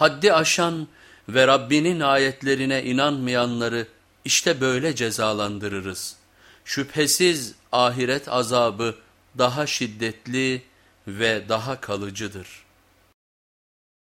Haddi aşan ve Rabbinin ayetlerine inanmayanları işte böyle cezalandırırız. Şüphesiz ahiret azabı daha şiddetli ve daha kalıcıdır.''